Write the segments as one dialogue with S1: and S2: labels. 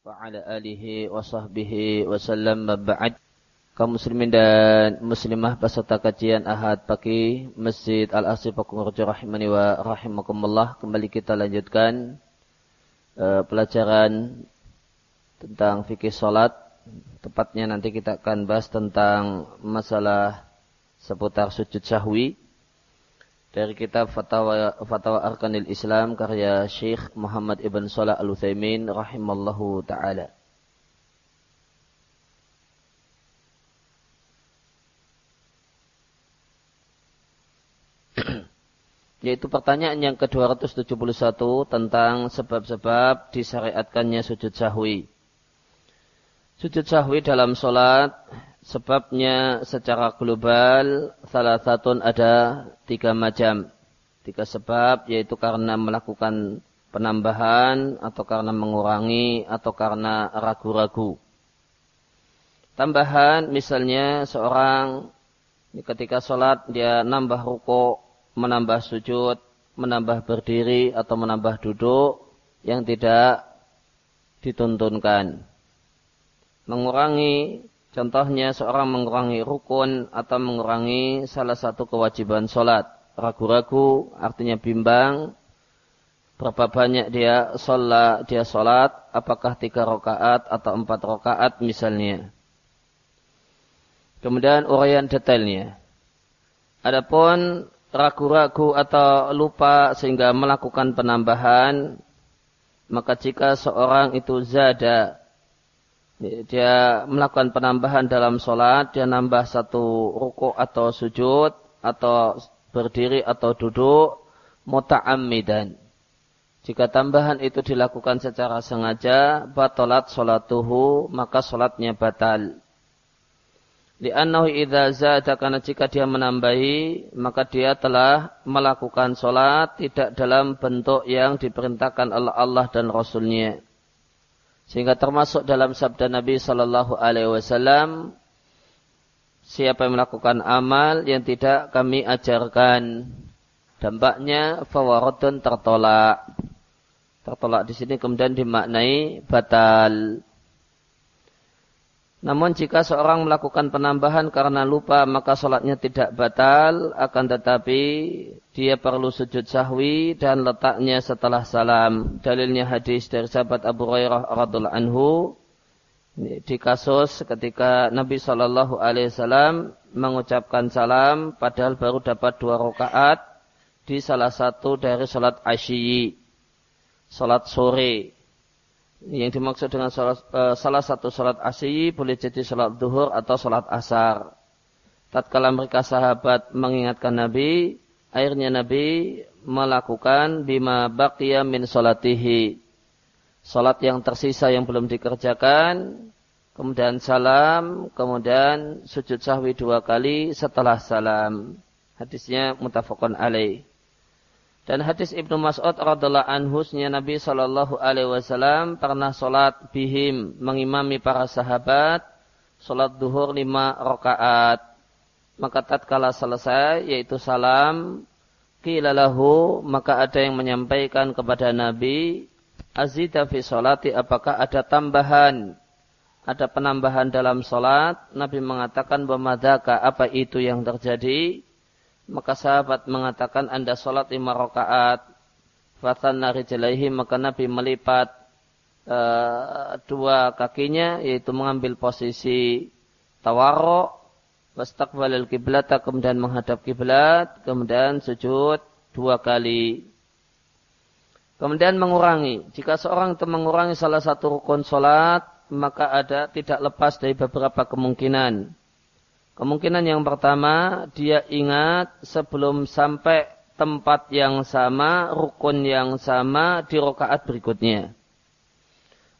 S1: وعلى آله وصحبه وسلم ba'd kaum muslimin dan muslimah peserta kajian Ahad pagi Masjid Al-Asif Pakungurjo rahimani wa rahimakumullah kembali kita lanjutkan uh, pelajaran tentang fikih salat tepatnya nanti kita akan bahas tentang masalah seputar sujud sahwi dari kitab Fatwa Fatwa Arkanil Islam karya Syekh Muhammad Ibn Salah Al Utsaimin rahimallahu taala. Yaitu pertanyaan yang ke-271 tentang sebab-sebab disyariatkannya sujud sahwi. Sujud sahwi dalam solat Sebabnya secara global salah satu ada tiga macam. Tiga sebab yaitu karena melakukan penambahan atau karena mengurangi atau karena ragu-ragu. Tambahan misalnya seorang ketika sholat dia nambah ruko, menambah sujud, menambah berdiri atau menambah duduk yang tidak dituntunkan. Mengurangi Contohnya seorang mengurangi rukun atau mengurangi salah satu kewajiban sholat. Ragu-ragu artinya bimbang. Berapa banyak dia sholat, dia sholat, apakah tiga rakaat atau empat rakaat misalnya. Kemudian uraian detailnya. Adapun ragu-ragu atau lupa sehingga melakukan penambahan, maka jika seorang itu zada dia melakukan penambahan dalam sholat, dia nambah satu ruku atau sujud, atau berdiri atau duduk, muta'ammidan. Jika tambahan itu dilakukan secara sengaja, batalat sholatuhu, maka sholatnya batal. Li'annahu idha zada, karena jika dia menambahi, maka dia telah melakukan sholat tidak dalam bentuk yang diperintahkan oleh Allah dan Rasulnya. Sehingga termasuk dalam sabda Nabi Sallallahu Alaihi Wasallam, siapa yang melakukan amal yang tidak kami ajarkan, dampaknya fawaradun tertolak. Tertolak di sini kemudian dimaknai batal. Namun jika seorang melakukan penambahan karena lupa maka sholatnya tidak batal. Akan tetapi dia perlu sujud sahwi dan letaknya setelah salam. Dalilnya hadis dari sahabat Abu Hurairah radhiallahu anhu. Di kasus ketika Nabi Shallallahu Alaihi Wasallam mengucapkan salam padahal baru dapat dua rakaat di salah satu dari sholat asyi, sholat sore yang dimaksud dengan uh, salah satu salat asyi boleh jadi salat duhur atau salat asar. Tatkala mereka sahabat mengingatkan Nabi, akhirnya Nabi melakukan bima baqiya min salatihi. Salat yang tersisa yang belum dikerjakan, kemudian salam, kemudian sujud sahwi dua kali setelah salam. Hadisnya mutafakun alaih. Dan hadis Ibnu Mas'ud radhiallahu anhu Nabi Shallallahu alaihi wasallam pernah salat bihim mengimami para sahabat salat duhur lima rakaat. Maka tatkala selesai yaitu salam qilalahu maka ada yang menyampaikan kepada Nabi azida fi salati apakah ada tambahan? Ada penambahan dalam salat? Nabi mengatakan bemadaka apa itu yang terjadi maka sahabat mengatakan anda sholat lima rakaat. Fathanna rijlaihi maka Nabi melipat uh, dua kakinya yaitu mengambil posisi tawarro wastaqbalal kiblat kemudian menghadap kiblat kemudian sujud dua kali. Kemudian mengurangi. Jika seorang itu mengurangi salah satu rukun salat maka ada tidak lepas dari beberapa kemungkinan Kemungkinan yang pertama, dia ingat sebelum sampai tempat yang sama, rukun yang sama di rokaat berikutnya.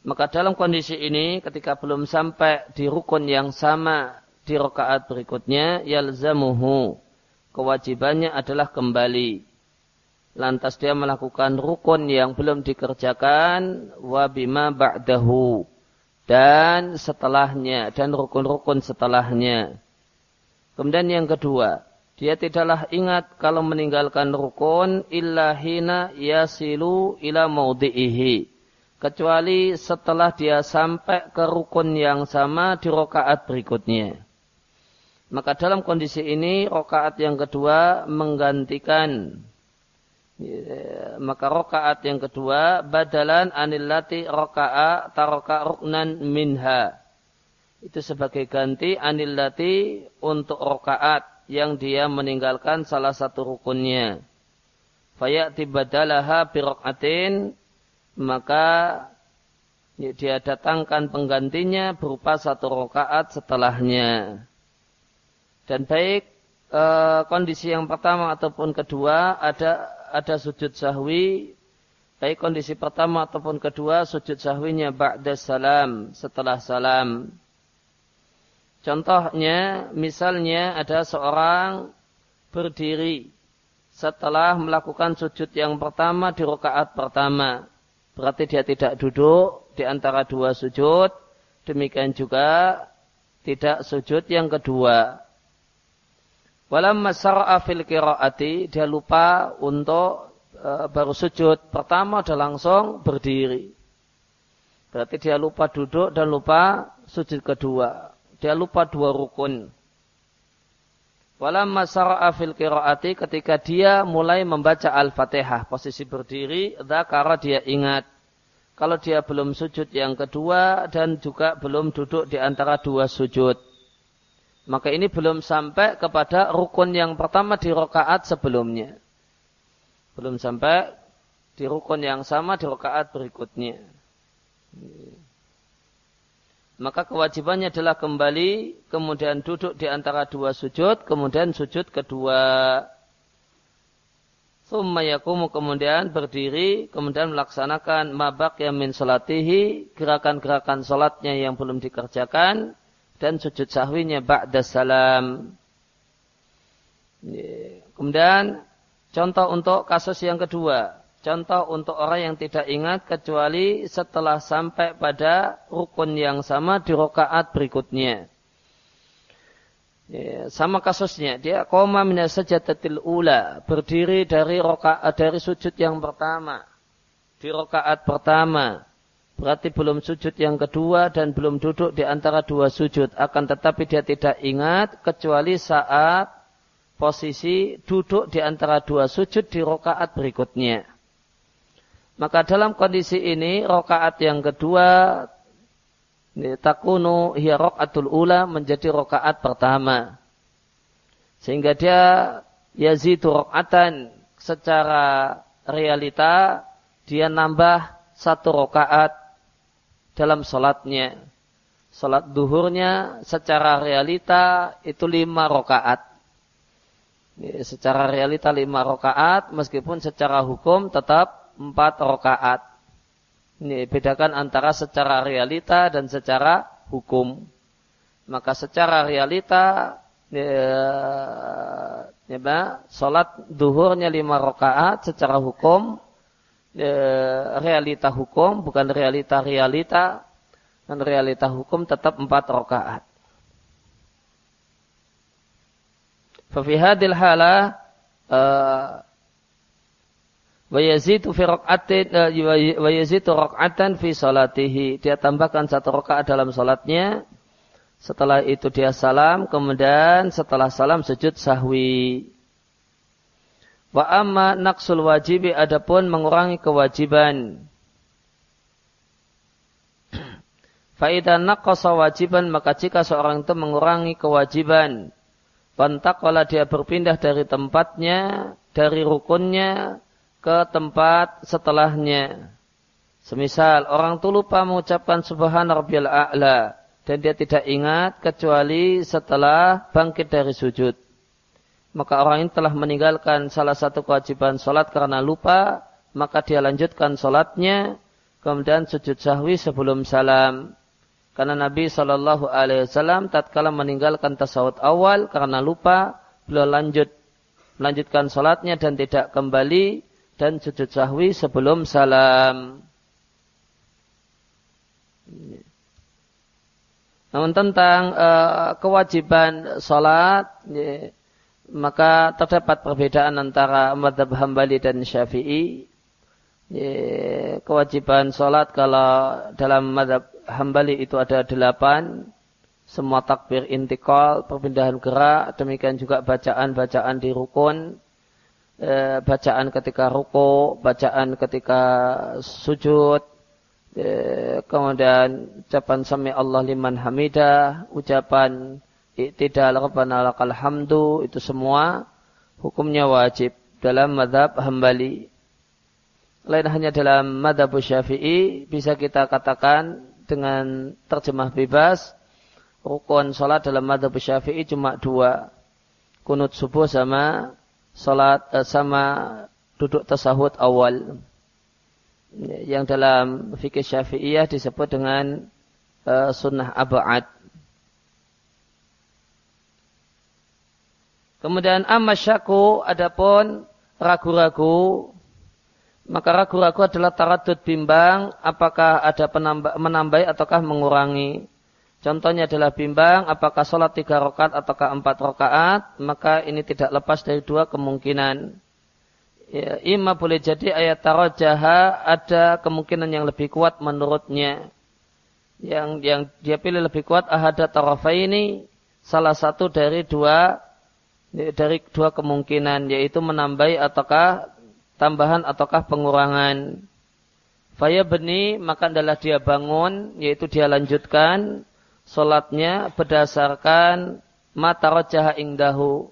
S1: Maka dalam kondisi ini, ketika belum sampai di rukun yang sama di rokaat berikutnya, yalzamuhu. Kewajibannya adalah kembali. Lantas dia melakukan rukun yang belum dikerjakan, wabima ba'dahu. Dan setelahnya, dan rukun-rukun setelahnya Kemudian yang kedua, dia tidaklah ingat kalau meninggalkan rukun illa hina yasilu ila maudhi'ihi. kecuali setelah dia sampai ke rukun yang sama di rokaat berikutnya. Maka dalam kondisi ini rokaat yang kedua menggantikan ya, maka rokaat yang kedua badalan anillati rokaat taroka ruknan minha itu sebagai ganti anillati untuk rokaat yang dia meninggalkan salah satu rukunnya. Fayati badalaha birokaatin maka dia datangkan penggantinya berupa satu rokaat setelahnya. Dan baik e, kondisi yang pertama ataupun kedua ada ada sujud sahwi baik kondisi pertama ataupun kedua sujud sahwinya ba'da salam setelah salam Contohnya, misalnya ada seorang berdiri setelah melakukan sujud yang pertama di rakaat pertama. Berarti dia tidak duduk di antara dua sujud. Demikian juga tidak sujud yang kedua. Walam masar'a fil qiraati dia lupa untuk e, baru sujud pertama dan langsung berdiri. Berarti dia lupa duduk dan lupa sujud kedua dia lupa dua rukun. Walamma sara'a fil qiraati ketika dia mulai membaca Al-Fatihah, posisi berdiri, dzakara dia ingat kalau dia belum sujud yang kedua dan juga belum duduk di antara dua sujud. Maka ini belum sampai kepada rukun yang pertama di rokaat sebelumnya. Belum sampai di rukun yang sama di rokaat berikutnya maka kewajibannya adalah kembali, kemudian duduk di antara dua sujud, kemudian sujud kedua. Summa yakumu kemudian berdiri, kemudian melaksanakan mabak yang min salatihi, gerakan-gerakan salatnya yang belum dikerjakan, dan sujud sahwinya ba'da salam. Kemudian contoh untuk kasus yang kedua. Contoh untuk orang yang tidak ingat kecuali setelah sampai pada rukun yang sama di rokaat berikutnya. Ya, sama kasusnya, dia koma minas sajadatil ula, berdiri dari rokaat dari sujud yang pertama. Di rokaat pertama, berarti belum sujud yang kedua dan belum duduk di antara dua sujud. Akan tetapi dia tidak ingat kecuali saat posisi duduk di antara dua sujud di rokaat berikutnya. Maka dalam kondisi ini rokaat yang kedua takunu hiya rokaatul ula menjadi rokaat pertama. Sehingga dia yazidu rokaatan secara realita dia nambah satu rokaat dalam sholatnya. Sholat duhurnya secara realita itu lima rokaat. Secara realita lima rokaat meskipun secara hukum tetap empat rakaat. Ini bedakan antara secara realita dan secara hukum. Maka secara realita ya, ya, salat duhurnya lima rakaat secara hukum ya, realita hukum bukan realita realita dan realita hukum tetap empat rakaat. Fafihadil halah uh, wa fi eh, fi salatihi. Dia tambahkan satu rakaat dalam salatnya. Setelah itu dia salam kemudian setelah salam sujud sahwi. Wa amma naqsul wajibi adapun mengurangi kewajiban. Faidah naqasa wajiban maka jika seorang itu mengurangi kewajiban Pantakola dia berpindah dari tempatnya, dari rukunnya, ke tempat setelahnya. Semisal orang itu lupa mengucapkan subhana rabbiyal a'la dan dia tidak ingat kecuali setelah bangkit dari sujud. Maka orang ini telah meninggalkan salah satu kewajiban sholat karena lupa, maka dia lanjutkan sholatnya, kemudian sujud sahwi sebelum salam. Karena Nabi Shallallahu Alaihi Wasallam tatkala meninggalkan tasawuf awal karena lupa, beliau lanjut melanjutkan sholatnya dan tidak kembali dan sujud sahwi sebelum salam. Namun tentang uh, kewajiban sholat, ya, maka terdapat perbedaan antara madhab hambali dan syafi'i. kewajiban sholat kalau dalam madhab hambali itu ada delapan semua takbir intikal, perpindahan gerak, demikian juga bacaan-bacaan di rukun, e, bacaan ketika ruko, bacaan ketika sujud, e, kemudian ucapan sami Allah liman hamidah, ucapan iktidal rabbana lakal hamdu, itu semua hukumnya wajib dalam madhab hambali. Lain hanya dalam madhab syafi'i, bisa kita katakan dengan terjemah bebas, rukun sholat dalam madhab syafi'i cuma dua. Kunut subuh sama sholat eh, sama duduk tasahud awal. Yang dalam fikih syafi'iyah disebut dengan uh, sunnah abad. Kemudian amasyaku adapun ragu-ragu maka ragu-ragu adalah taradud bimbang apakah ada penambah, menambahi ataukah mengurangi. Contohnya adalah bimbang apakah sholat tiga rakaat ataukah empat rakaat, maka ini tidak lepas dari dua kemungkinan. Ya, ima boleh jadi ayat tarojaha ada kemungkinan yang lebih kuat menurutnya. Yang yang dia pilih lebih kuat ahada tarofa ini salah satu dari dua dari dua kemungkinan yaitu menambahi ataukah tambahan ataukah pengurangan. Faya beni maka adalah dia bangun yaitu dia lanjutkan solatnya berdasarkan mata rojah ingdahu.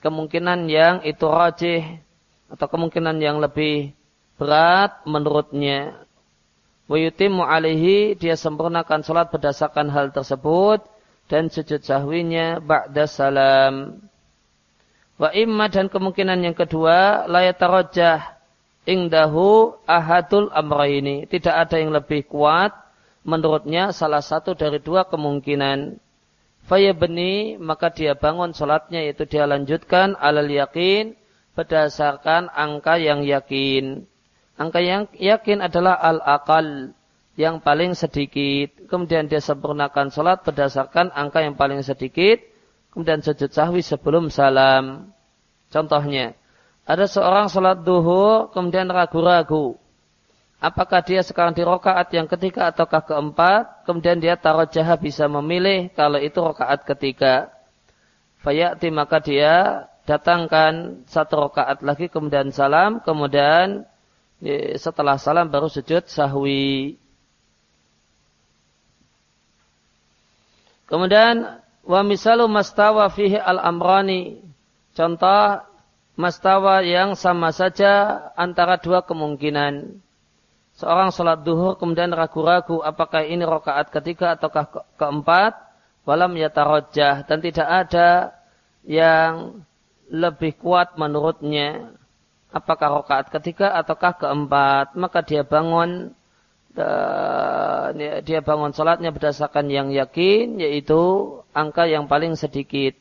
S1: Kemungkinan yang itu rojih atau kemungkinan yang lebih berat menurutnya. Wayutimu alihi dia sempurnakan solat berdasarkan hal tersebut dan sujud sahwinya ba'da salam. Wa imma dan kemungkinan yang kedua layatarojah ingdahu ahadul amraini. Tidak ada yang lebih kuat menurutnya salah satu dari dua kemungkinan. Faya beni, maka dia bangun sholatnya yaitu dia lanjutkan alal yakin berdasarkan angka yang yakin. Angka yang yakin adalah al-akal yang paling sedikit. Kemudian dia sempurnakan sholat berdasarkan angka yang paling sedikit. Kemudian sujud sahwi sebelum salam. Contohnya, ada seorang sholat duhur kemudian ragu-ragu apakah dia sekarang di rokaat yang ketiga ataukah keempat, kemudian dia taruh jaha bisa memilih kalau itu rokaat ketiga. Fayati maka dia datangkan satu rokaat lagi kemudian salam, kemudian setelah salam baru sujud sahwi. Kemudian wa misalu mastawa fihi al-amrani. Contoh mastawa yang sama saja antara dua kemungkinan seorang sholat duhur kemudian ragu-ragu apakah ini rokaat ketiga ataukah ke keempat, walam yatarojah dan tidak ada yang lebih kuat menurutnya apakah rokaat ketiga ataukah keempat, maka dia bangun dia bangun sholatnya berdasarkan yang yakin yaitu angka yang paling sedikit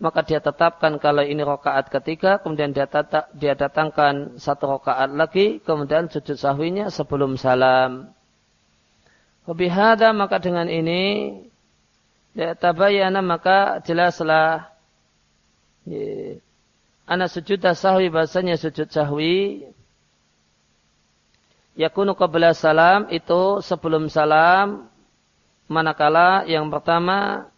S1: maka dia tetapkan kalau ini rokaat ketiga, kemudian dia, tata, dia datangkan satu rokaat lagi, kemudian sujud sahwinya sebelum salam. Wabihada maka dengan ini ya, tabayana maka jelaslah ya, anak sujud sahwi bahasanya sujud sahwi yakunu qabla salam itu sebelum salam manakala yang pertama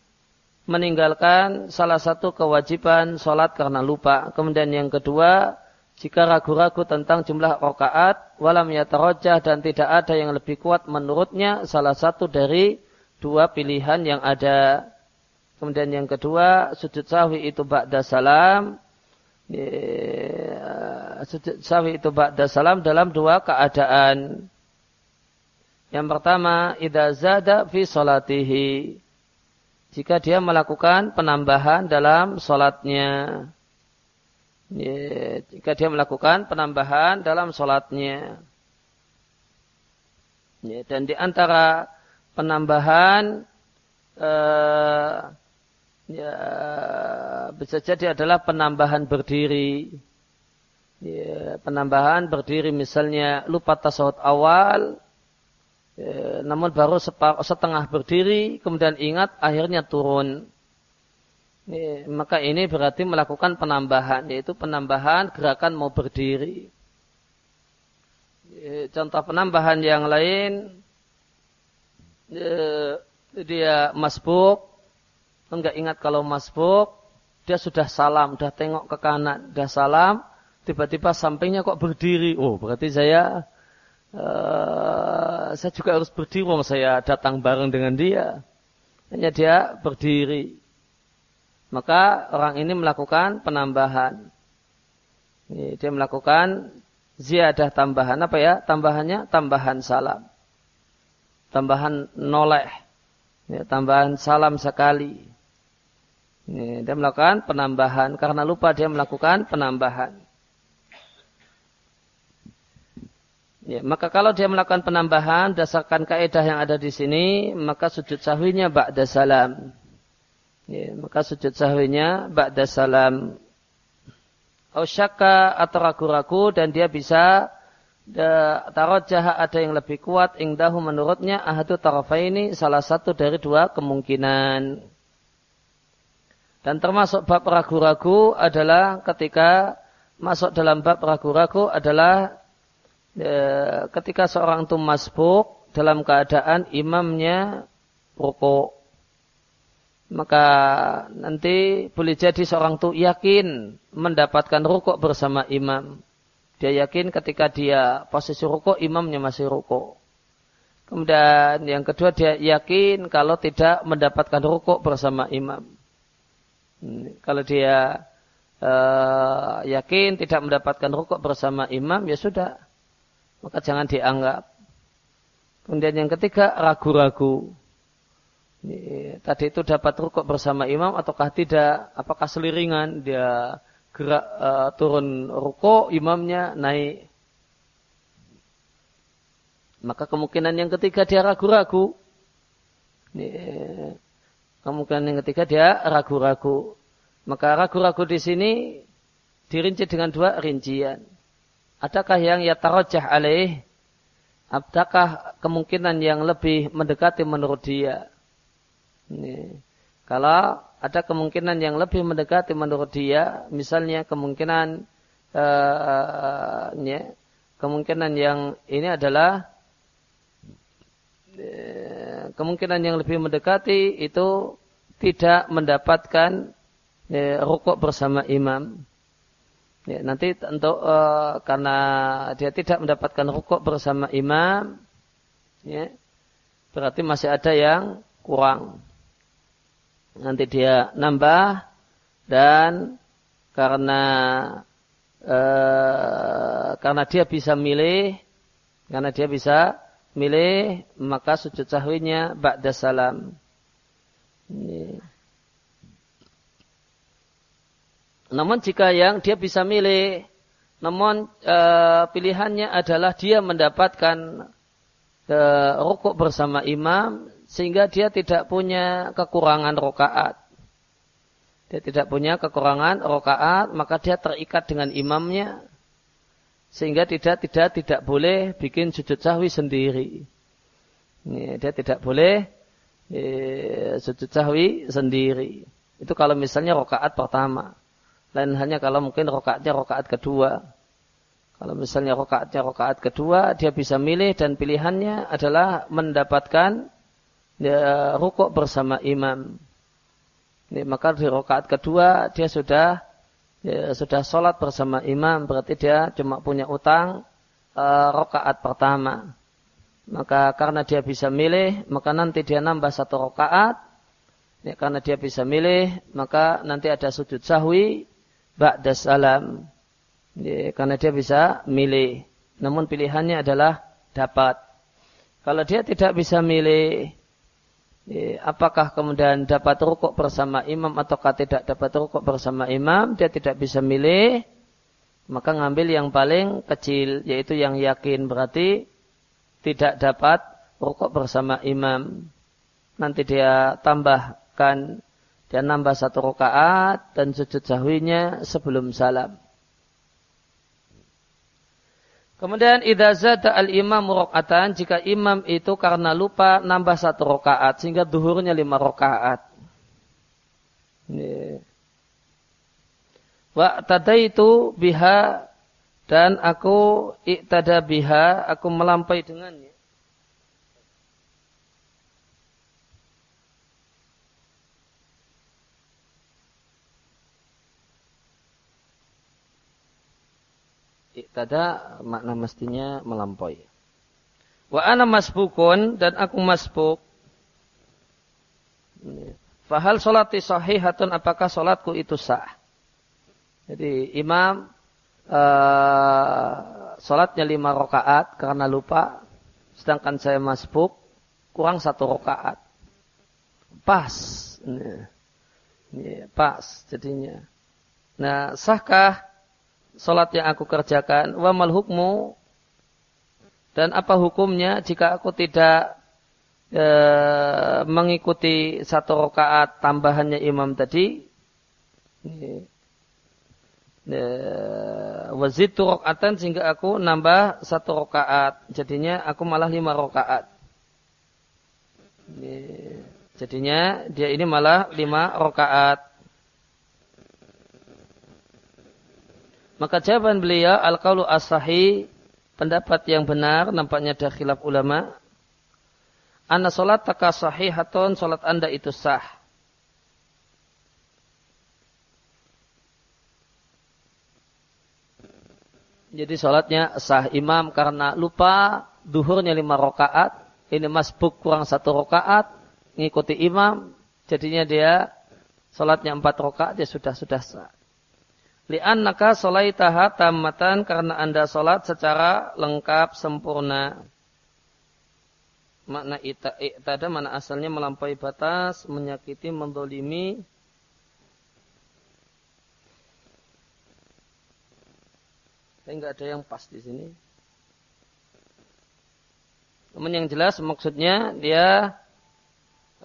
S1: meninggalkan salah satu kewajiban sholat karena lupa. Kemudian yang kedua, jika ragu-ragu tentang jumlah rakaat, walam yatarojah dan tidak ada yang lebih kuat menurutnya, salah satu dari dua pilihan yang ada. Kemudian yang kedua, sujud sahwi itu ba'da salam. Sujud sahwi itu ba'da salam dalam dua keadaan. Yang pertama, idza zada fi salatihi jika dia melakukan penambahan dalam sholatnya. Ya, jika dia melakukan penambahan dalam sholatnya. Ya, dan di antara penambahan eh, ya, bisa jadi adalah penambahan berdiri. Ya, penambahan berdiri misalnya lupa tasawuf awal Ya, namun baru setengah berdiri, kemudian ingat, akhirnya turun. Ya, maka ini berarti melakukan penambahan, yaitu penambahan gerakan mau berdiri. contoh penambahan yang lain dia masbuk enggak ingat kalau masbuk dia sudah salam, sudah tengok ke kanan, sudah salam, tiba-tiba sampingnya kok berdiri. Oh, berarti saya uh, saya juga harus berdiri. Saya datang bareng dengan dia. Hanya dia berdiri. Maka orang ini melakukan penambahan. Dia melakukan ziyadah tambahan apa ya? Tambahannya tambahan salam. Tambahan noleh. Ya, tambahan salam sekali. Ini, dia melakukan penambahan karena lupa dia melakukan penambahan. Ya, maka kalau dia melakukan penambahan dasarkan kaidah yang ada di sini, maka sujud sahwinya ba'da salam. Ya, maka sujud sahwinya ba'da salam. Ausyaka atau ragu-ragu dan dia bisa tarot jahat ada yang lebih kuat ingdahu menurutnya ahadu tarafaini salah satu dari dua kemungkinan. Dan termasuk bab ragu-ragu adalah ketika masuk dalam bab ragu-ragu adalah ketika seorang itu masbuk dalam keadaan imamnya rukuk. Maka nanti boleh jadi seorang itu yakin mendapatkan rukuk bersama imam. Dia yakin ketika dia posisi rukuk, imamnya masih rukuk. Kemudian yang kedua dia yakin kalau tidak mendapatkan rukuk bersama imam. Kalau dia uh, yakin tidak mendapatkan rukuk bersama imam, ya sudah. Maka jangan dianggap. Kemudian yang ketiga, ragu-ragu. Tadi itu dapat rukuk bersama imam ataukah tidak? Apakah seliringan dia gerak uh, turun rukuk, imamnya naik. Maka kemungkinan yang ketiga dia ragu-ragu. Kemungkinan yang ketiga dia ragu-ragu. Maka ragu-ragu di sini dirinci dengan dua rincian. Adakah yang ya tarojah alaih? Apakah kemungkinan yang lebih mendekati menurut dia? Ini. Kalau ada kemungkinan yang lebih mendekati menurut dia, misalnya kemungkinan uh, ya, kemungkinan yang ini adalah kemungkinan yang lebih mendekati itu tidak mendapatkan ya, rukuk bersama imam. Ya, nanti untuk uh, karena dia tidak mendapatkan rukuk bersama imam, ya, berarti masih ada yang kurang. Nanti dia nambah dan karena uh, karena dia bisa milih, karena dia bisa milih maka sujud sahwinya ba'da salam. Ini. Namun jika yang dia bisa milih, namun e, pilihannya adalah dia mendapatkan e, rukuk bersama imam sehingga dia tidak punya kekurangan rokaat. Dia tidak punya kekurangan rokaat, maka dia terikat dengan imamnya sehingga tidak tidak tidak boleh bikin sujud sahwi sendiri. Ini, dia tidak boleh eh, sujud sahwi sendiri. Itu kalau misalnya rokaat pertama. Lain hanya kalau mungkin rokaatnya rokaat kedua. Kalau misalnya rokaatnya rokaat kedua, dia bisa milih dan pilihannya adalah mendapatkan ya, rukuk bersama imam. Ini, maka di rokaat kedua dia sudah ya, sudah sholat bersama imam berarti dia cuma punya utang uh, rokaat pertama. Maka karena dia bisa milih, maka nanti dia nambah satu rokaat. Ya, karena dia bisa milih, maka nanti ada sujud sahwi, ba'da salam. Ya, karena dia bisa milih. Namun pilihannya adalah dapat. Kalau dia tidak bisa milih, apakah kemudian dapat rukuk bersama imam ataukah tidak dapat rukuk bersama imam, dia tidak bisa milih, maka ngambil yang paling kecil, yaitu yang yakin berarti tidak dapat rukuk bersama imam. Nanti dia tambahkan, dia nambah satu rakaat dan sujud sahwinya sebelum salam. Kemudian idza zada al imam rakaatan jika imam itu karena lupa nambah satu rakaat sehingga duhurnya lima rakaat. Wa itu biha dan aku iktada biha, aku melampaui dengannya. Iktada makna mestinya melampaui. Wa ana masbukun dan aku masbuk. Fahal solati sahihatun apakah solatku itu sah? Jadi imam uh, solatnya lima rakaat karena lupa, sedangkan saya masbuk kurang satu rakaat. Pas, ini, pas jadinya. Nah, sahkah solat yang aku kerjakan, wa mal hukmu, dan apa hukumnya jika aku tidak e, mengikuti satu rakaat tambahannya imam tadi, e, wazitu rakaatan sehingga aku nambah satu rakaat, jadinya aku malah lima rakaat. Jadinya dia ini malah lima rakaat. Maka jawaban beliau al-qaulu as-sahih pendapat yang benar nampaknya ada khilaf ulama. Anna salat taka sahihatun salat Anda itu sah. Jadi salatnya sah imam karena lupa duhurnya lima rakaat, ini masbuk kurang satu rakaat, ngikuti imam, jadinya dia salatnya empat rakaat dia sudah sudah sah. Li'annaka solaitaha tammatan karena anda solat secara lengkap, sempurna. Makna i'tada mana asalnya melampaui batas, menyakiti, mendolimi. Tapi nggak ada yang pas di sini. Namun yang jelas maksudnya dia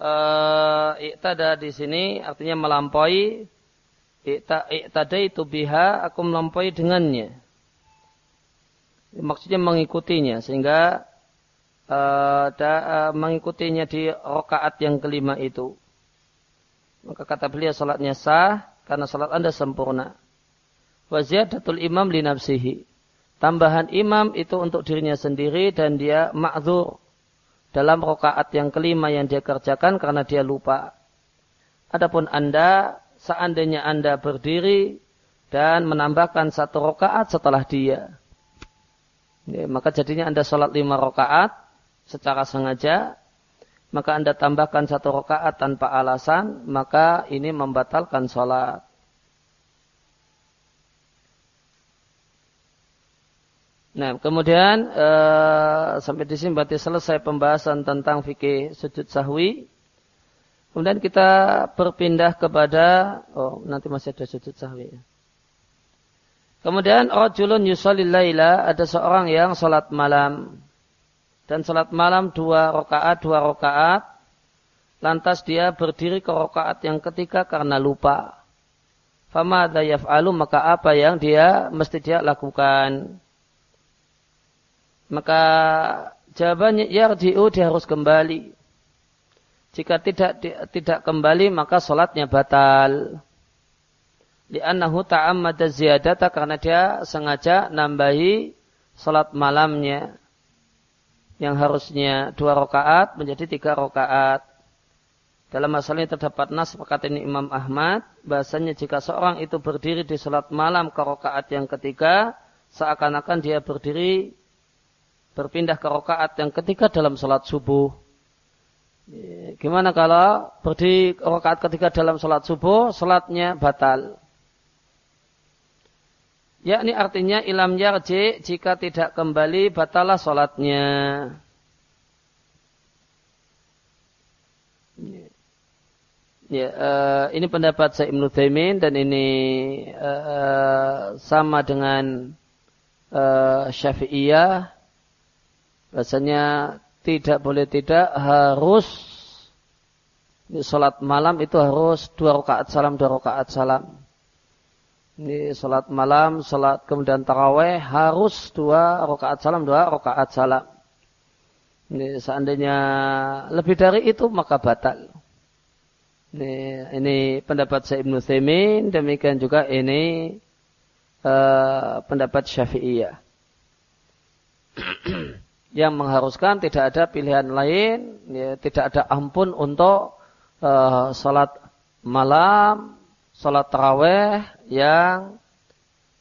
S1: uh, i'tada di sini artinya melampaui Iktada itu biha, aku melampaui dengannya. Maksudnya mengikutinya, sehingga uh, da, uh, mengikutinya di rokaat yang kelima itu. Maka kata beliau salatnya sah, karena salat anda sempurna. Waziyadatul imam linafsihi. Tambahan imam itu untuk dirinya sendiri dan dia ma'zur dalam rokaat yang kelima yang dia kerjakan karena dia lupa. Adapun anda seandainya Anda berdiri dan menambahkan satu rakaat setelah dia. Ya, maka jadinya Anda sholat lima rakaat secara sengaja, maka Anda tambahkan satu rakaat tanpa alasan, maka ini membatalkan sholat. Nah, kemudian uh, sampai di sini berarti selesai pembahasan tentang fikih sujud sahwi. Kemudian kita berpindah kepada oh nanti masih ada sujud sahwi. Kemudian rajulun yusallil laila ada seorang yang salat malam dan salat malam dua rakaat dua rakaat lantas dia berdiri ke rakaat yang ketiga karena lupa. Fama yaf'alu maka apa yang dia mesti dia lakukan? Maka jawabannya yarji'u dia harus kembali jika tidak tidak kembali maka sholatnya batal. Li'annahu ta'ammada ziyadata karena dia sengaja nambahi sholat malamnya. Yang harusnya dua rakaat menjadi tiga rakaat. Dalam masalah ini terdapat nas perkata ini Imam Ahmad. Bahasanya jika seorang itu berdiri di sholat malam ke rakaat yang ketiga. Seakan-akan dia berdiri berpindah ke rakaat yang ketiga dalam sholat subuh. Gimana kalau berdiri rakaat ketiga dalam sholat subuh, sholatnya batal. Ya, ini artinya ilam yarji jika tidak kembali batalah sholatnya. Ya, ini pendapat saya Ibnu Taimin dan ini uh, sama dengan uh, Syafi'iyah. Bahasanya tidak boleh tidak harus sholat malam itu harus dua rakaat salam dua rakaat salam. Ini sholat malam, sholat kemudian taraweh harus dua rakaat salam dua rakaat salam. Ini seandainya lebih dari itu maka batal. Ini, ini pendapat saya Ibnu Taimin, demikian juga ini uh, pendapat Syafi'iyah. Yang mengharuskan tidak ada pilihan lain, ya, tidak ada ampun untuk uh, salat malam, salat taraweh yang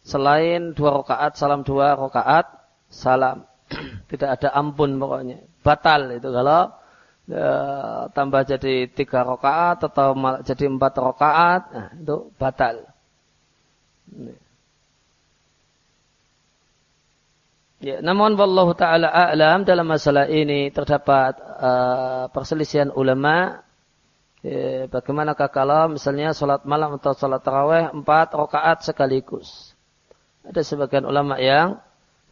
S1: selain dua rakaat salam dua rakaat salam. tidak ada ampun pokoknya. Batal itu kalau uh, tambah jadi tiga rakaat atau jadi empat rakaat, nah, itu batal. Ya, namun wallahu taala a'lam dalam masalah ini terdapat uh, perselisihan ulama ya, bagaimanakah kalau misalnya salat malam atau salat tarawih empat rakaat sekaligus. Ada sebagian ulama yang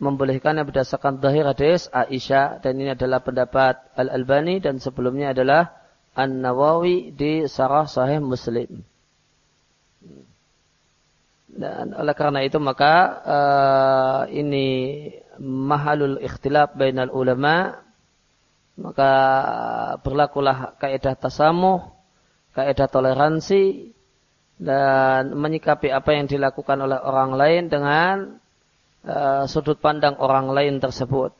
S1: membolehkannya berdasarkan zahir hadis Aisyah dan ini adalah pendapat Al-Albani dan sebelumnya adalah An-Nawawi di Sarah Sahih Muslim. Dan oleh karena itu maka uh, ini mahalul ikhtilaf bainal ulama maka berlakulah kaidah tasamuh, kaidah toleransi dan menyikapi apa yang dilakukan oleh orang lain dengan uh, sudut pandang orang lain tersebut.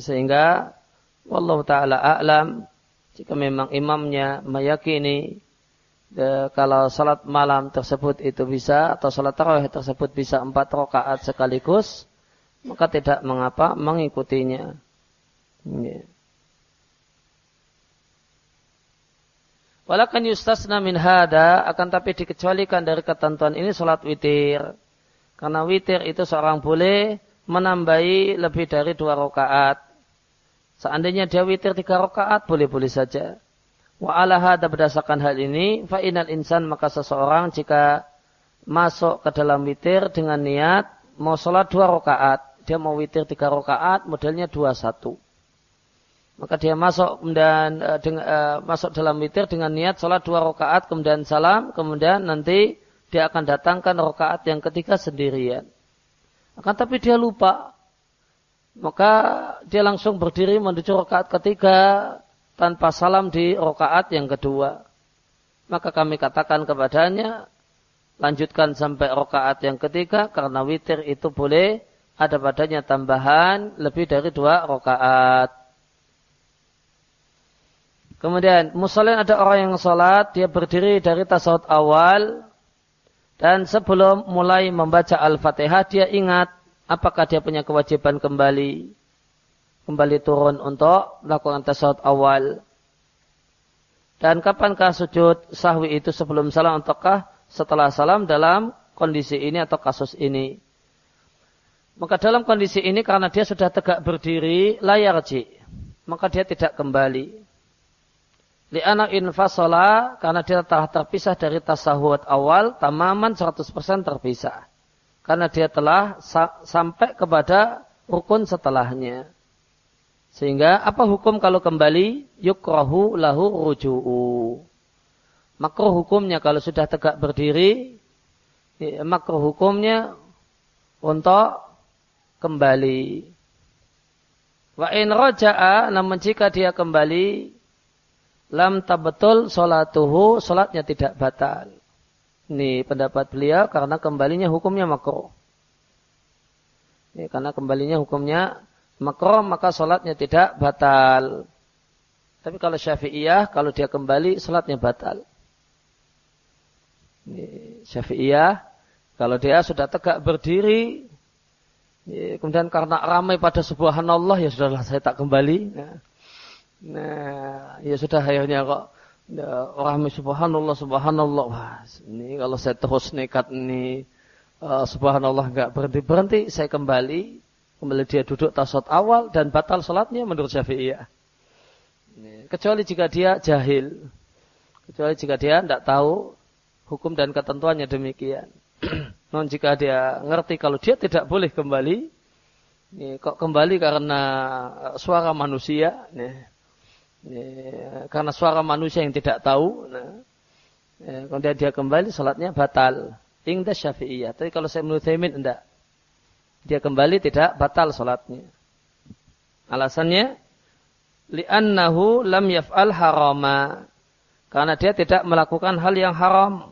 S1: Sehingga wallahu taala a'lam jika memang imamnya meyakini e, kalau salat malam tersebut itu bisa atau salat tarawih tersebut bisa empat rakaat sekaligus, maka tidak mengapa mengikutinya. Ya. Walakan yustasna min hada akan tapi dikecualikan dari ketentuan ini salat witir. Karena witir itu seorang boleh menambahi lebih dari dua rakaat. Seandainya dia witir tiga rakaat boleh-boleh saja. Wa ala hada berdasarkan hal ini, fa inal insan maka seseorang jika masuk ke dalam witir dengan niat mau sholat dua rakaat, dia mau witir tiga rakaat, modelnya dua satu. Maka dia masuk dan uh, dengan, uh, masuk dalam witir dengan niat sholat dua rakaat, kemudian salam, kemudian nanti dia akan datangkan rakaat yang ketiga sendirian. Akan tapi dia lupa, maka dia langsung berdiri menuju rakaat ketiga tanpa salam di rokaat yang kedua. Maka kami katakan kepadanya, lanjutkan sampai rokaat yang ketiga, karena witir itu boleh ada padanya tambahan lebih dari dua rokaat. Kemudian, musalin ada orang yang sholat, dia berdiri dari tasawuf awal, dan sebelum mulai membaca Al-Fatihah, dia ingat apakah dia punya kewajiban kembali kembali turun untuk melakukan tasawuf awal. Dan kapankah sujud sahwi itu sebelum salam ataukah setelah salam dalam kondisi ini atau kasus ini? Maka dalam kondisi ini karena dia sudah tegak berdiri layar ji, maka dia tidak kembali. Li anak infasola karena dia telah terpisah dari tasawuf awal tamaman 100% terpisah. Karena dia telah sa sampai kepada rukun setelahnya. Sehingga apa hukum kalau kembali yukrahu lahu ruju'u. Makruh hukumnya kalau sudah tegak berdiri, ya, makruh hukumnya untuk kembali. Wa in roja'a, namun jika dia kembali, lam tabetul solatuhu, solatnya tidak batal. Ini pendapat beliau karena kembalinya hukumnya makruh. Ya, karena kembalinya hukumnya makro maka sholatnya tidak batal. Tapi kalau syafi'iyah, kalau dia kembali, sholatnya batal. Syafi'iyah, kalau dia sudah tegak berdiri, kemudian karena ramai pada subhanallah, ya sudahlah saya tak kembali. Nah, nah ya sudah akhirnya kok ya, ramai subhanallah, subhanallah. Wah, ini kalau saya terus nekat ini, uh, subhanallah nggak berhenti-berhenti, saya kembali, Kemudian dia duduk tasawuf awal dan batal sholatnya menurut Syafi'iyah. Kecuali jika dia jahil. Kecuali jika dia tidak tahu hukum dan ketentuannya demikian. Non jika dia ngerti kalau dia tidak boleh kembali, ini kok kembali karena suara manusia, nih, ini, karena suara manusia yang tidak tahu, nah, kemudian dia kembali, sholatnya batal. Ingda syafi'iyah. Tapi kalau saya menurut Thaymin, enggak dia kembali tidak batal sholatnya. Alasannya, li'annahu lam yaf'al harama. Karena dia tidak melakukan hal yang haram.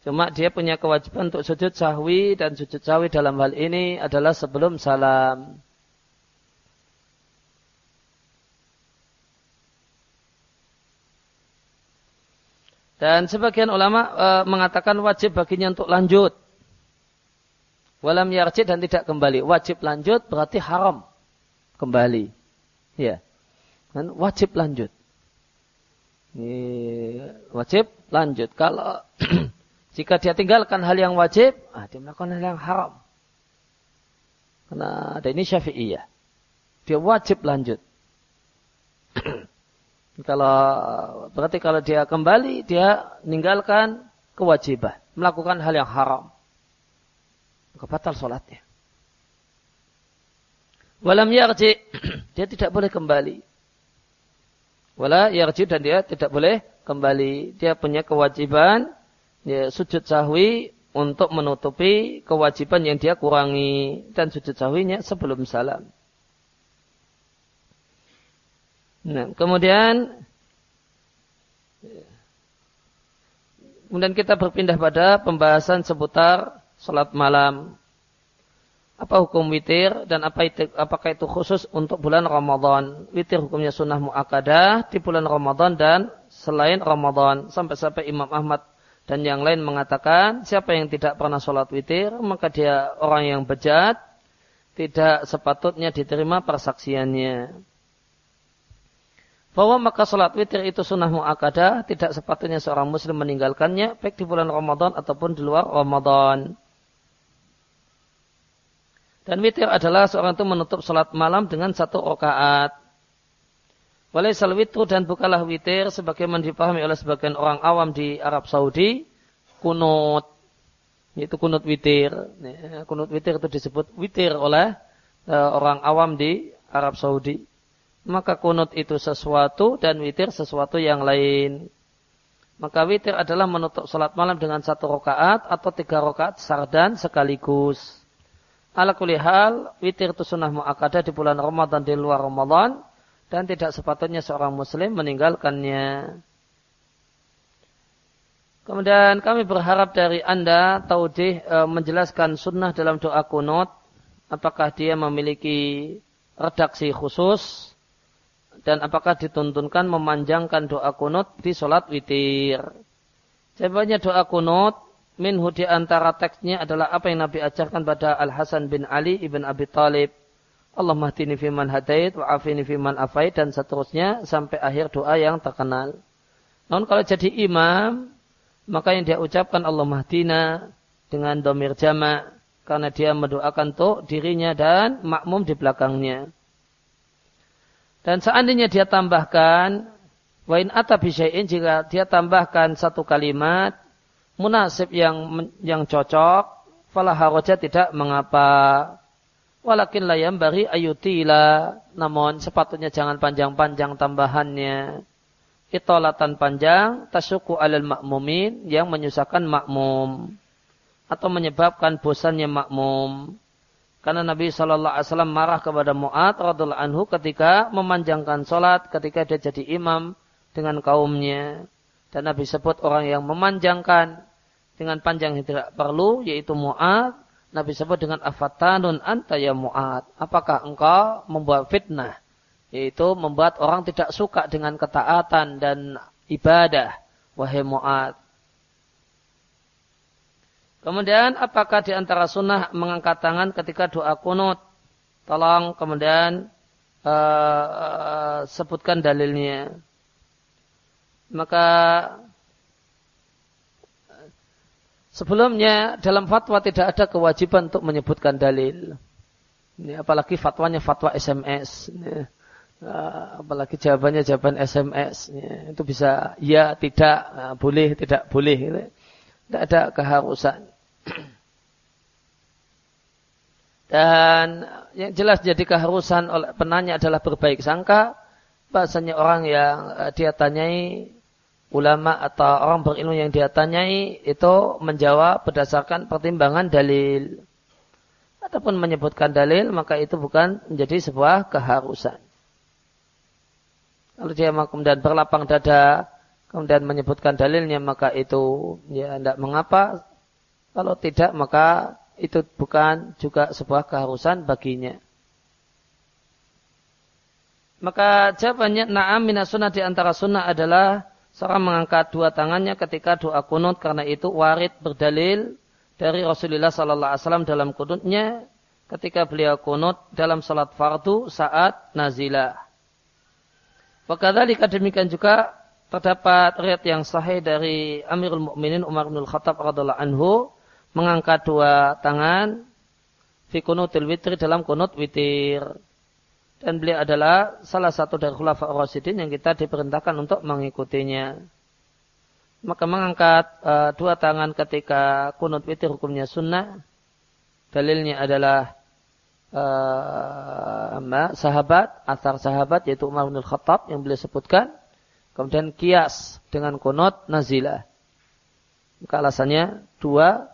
S1: Cuma dia punya kewajiban untuk sujud sahwi dan sujud sahwi dalam hal ini adalah sebelum salam. Dan sebagian ulama e, mengatakan wajib baginya untuk lanjut. Walam yarjid dan tidak kembali. Wajib lanjut berarti haram kembali. Ya. Dan wajib lanjut. Ini wajib lanjut. Kalau Jika dia tinggalkan hal yang wajib, ah, dia melakukan hal yang haram. Karena ada ini syafi'iyah. Dia wajib lanjut. kalau berarti kalau dia kembali, dia meninggalkan kewajiban. Melakukan hal yang haram. Maka batal sholatnya. Walam yarji, dia tidak boleh kembali. Wala yarji dan dia tidak boleh kembali. Dia punya kewajiban ya, sujud sahwi untuk menutupi kewajiban yang dia kurangi dan sujud sahwinya sebelum salam. Nah, kemudian kemudian kita berpindah pada pembahasan seputar salat malam. Apa hukum witir dan apa itu, apakah itu khusus untuk bulan Ramadan? Witir hukumnya sunnah muakkadah di bulan Ramadan dan selain Ramadan. Sampai-sampai Imam Ahmad dan yang lain mengatakan siapa yang tidak pernah sholat witir maka dia orang yang bejat tidak sepatutnya diterima persaksiannya. Bahwa maka sholat witir itu sunnah mu'akadah tidak sepatutnya seorang muslim meninggalkannya baik di bulan Ramadan ataupun di luar Ramadan. Dan witir adalah seorang itu menutup sholat malam dengan satu rakaat. Walaisal witru dan bukalah witir sebagaimana dipahami oleh sebagian orang awam di Arab Saudi kunut yaitu kunut witir. Kunut witir itu disebut witir oleh e, orang awam di Arab Saudi. Maka kunut itu sesuatu dan witir sesuatu yang lain. Maka witir adalah menutup salat malam dengan satu rakaat atau tiga rakaat sardan sekaligus. Ala kulihal, witir itu sunnah mu'akadah di bulan Ramadan di luar Ramadan dan tidak sepatutnya seorang muslim meninggalkannya. Kemudian kami berharap dari Anda taudih e, menjelaskan sunnah dalam doa kunut. Apakah dia memiliki redaksi khusus dan apakah dituntunkan memanjangkan doa kunut di sholat witir. Jawabannya doa kunut minhu di antara teksnya adalah apa yang Nabi ajarkan pada Al Hasan bin Ali ibn Abi Talib Allah mahdini fiman hadait, wa afini fiman afait, dan seterusnya sampai akhir doa yang terkenal. Namun kalau jadi imam, maka yang dia ucapkan Allah mahdina dengan domir jama' karena dia mendoakan untuk dirinya dan makmum di belakangnya. Dan seandainya dia tambahkan wa in atabisyai'in jika dia tambahkan satu kalimat munasib yang yang cocok fala haraja tidak mengapa Walakin layam bari ayutila. Namun sepatutnya jangan panjang-panjang tambahannya. Itolatan panjang tasyuku alal makmumin yang menyusahkan makmum. Atau menyebabkan bosannya makmum. Karena Nabi Wasallam marah kepada Mu'ad radhiallahu anhu ketika memanjangkan sholat ketika dia jadi imam dengan kaumnya. Dan Nabi sebut orang yang memanjangkan dengan panjang yang tidak perlu yaitu Mu'ad Nabi sebut dengan afatanun anta ya mu'ad. Apakah engkau membuat fitnah? Yaitu membuat orang tidak suka dengan ketaatan dan ibadah. Wahai mu'ad. Kemudian apakah di antara sunnah mengangkat tangan ketika doa kunut? Tolong kemudian uh, uh, sebutkan dalilnya. Maka Sebelumnya dalam fatwa tidak ada kewajiban untuk menyebutkan dalil. Ini apalagi fatwanya fatwa SMS. Ini, uh, apalagi jawabannya jawaban SMS. Ini, itu bisa ya, tidak, uh, boleh, tidak boleh. Ini. Tidak ada keharusan. Dan yang jelas jadi keharusan oleh penanya adalah berbaik sangka. Bahasanya orang yang uh, dia tanyai ulama atau orang berilmu yang dia tanyai itu menjawab berdasarkan pertimbangan dalil. Ataupun menyebutkan dalil, maka itu bukan menjadi sebuah keharusan. Kalau dia kemudian berlapang dada kemudian menyebutkan dalilnya maka itu ya tidak mengapa. Kalau tidak maka itu bukan juga sebuah keharusan baginya. Maka jawabannya na'am minas sunnah di antara sunnah adalah seorang mengangkat dua tangannya ketika doa kunut karena itu warid berdalil dari Rasulullah sallallahu alaihi wasallam dalam kunutnya ketika beliau kunut dalam salat fardu saat nazilah. Wakadzalika demikian juga terdapat riwayat yang sahih dari Amirul Mukminin Umar bin Khattab radhiallahu anhu mengangkat dua tangan fi kunutil witri dalam kunut witir. Dan beliau adalah salah satu dari khulafa rasidin yang kita diperintahkan untuk mengikutinya. Maka mengangkat uh, dua tangan ketika kunut witir hukumnya sunnah. Dalilnya adalah uh, sahabat, asar sahabat yaitu Umar bin Khattab yang beliau sebutkan Kemudian kias dengan kunut nazilah. Maka alasannya dua,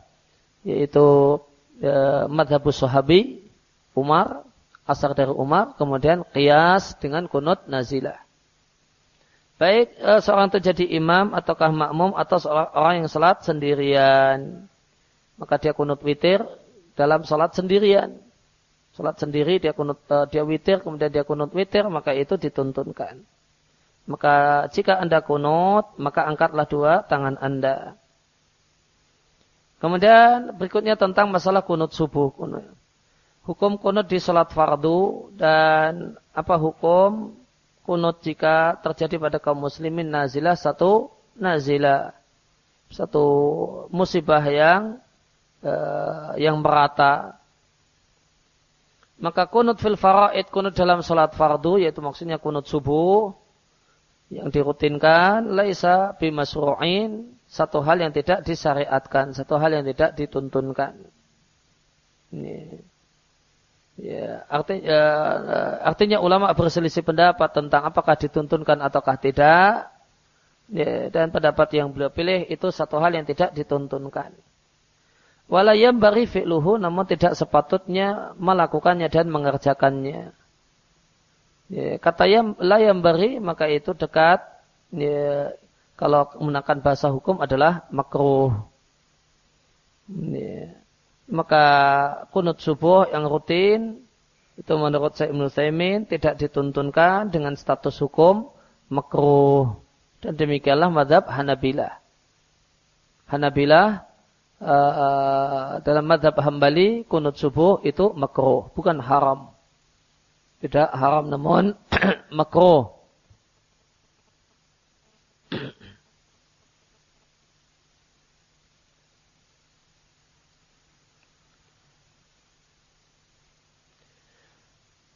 S1: yaitu e, madhabus sahabi Umar, asar dari Umar, kemudian kias dengan kunut nazilah. Baik e, seorang itu jadi imam ataukah makmum atau seorang orang yang salat sendirian. Maka dia kunut witir dalam salat sendirian. Salat sendiri dia kunut e, dia witir kemudian dia kunut witir maka itu dituntunkan. Maka jika anda kunut, maka angkatlah dua tangan anda. Kemudian berikutnya tentang masalah kunut subuh. Hukum kunut di salat fardu dan apa hukum kunut jika terjadi pada kaum muslimin nazilah satu nazilah satu musibah yang uh, yang merata maka kunut fil faraid kunut dalam salat fardu yaitu maksudnya kunut subuh yang dirutinkan laisa bimasru'in satu hal yang tidak disyariatkan, satu hal yang tidak dituntunkan. Ini. Ya, artinya, ya, artinya ulama berselisih pendapat tentang apakah dituntunkan ataukah tidak. Ya, dan pendapat yang beliau pilih itu satu hal yang tidak dituntunkan. Walayam bari fi'luhu namun tidak sepatutnya melakukannya dan mengerjakannya. Ya, kata yang layam bari maka itu dekat ya, kalau menggunakan bahasa hukum adalah makruh. Ya, maka kunut subuh yang rutin itu menurut saya Ibnu Taimin tidak dituntunkan dengan status hukum makruh dan demikianlah madhab Hanabilah. Hanabilah uh, dalam madhab Hambali kunut subuh itu makruh bukan haram tidak haram namun makruh.